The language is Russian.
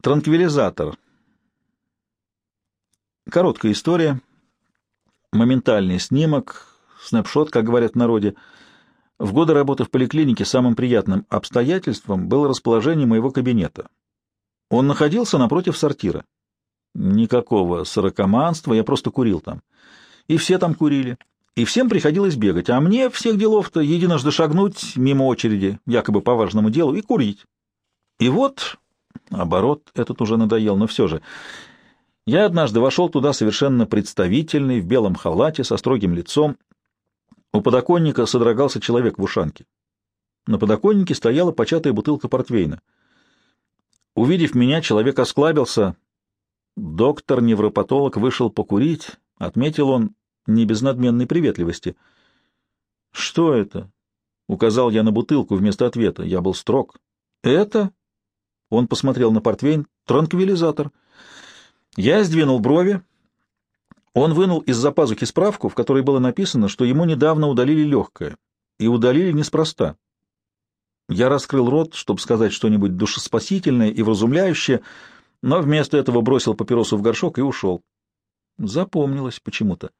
Транквилизатор. Короткая история. Моментальный снимок, снапшот, как говорят в народе. В годы работы в поликлинике самым приятным обстоятельством было расположение моего кабинета. Он находился напротив сортира. Никакого сорокоманства, я просто курил там. И все там курили. И всем приходилось бегать, а мне всех делов-то единожды шагнуть мимо очереди, якобы по важному делу, и курить. И вот Оборот этот уже надоел, но все же. Я однажды вошел туда совершенно представительный, в белом халате, со строгим лицом. У подоконника содрогался человек в ушанке. На подоконнике стояла початая бутылка портвейна. Увидев меня, человек осклабился. Доктор-невропатолог вышел покурить, отметил он не без надменной приветливости. «Что это?» — указал я на бутылку вместо ответа. Я был строг. «Это?» Он посмотрел на портвейн. «Транквилизатор». Я сдвинул брови. Он вынул из-за пазухи справку, в которой было написано, что ему недавно удалили легкое. И удалили неспроста. Я раскрыл рот, чтобы сказать что-нибудь душеспасительное и вразумляющее, но вместо этого бросил папиросу в горшок и ушел. Запомнилось почему-то.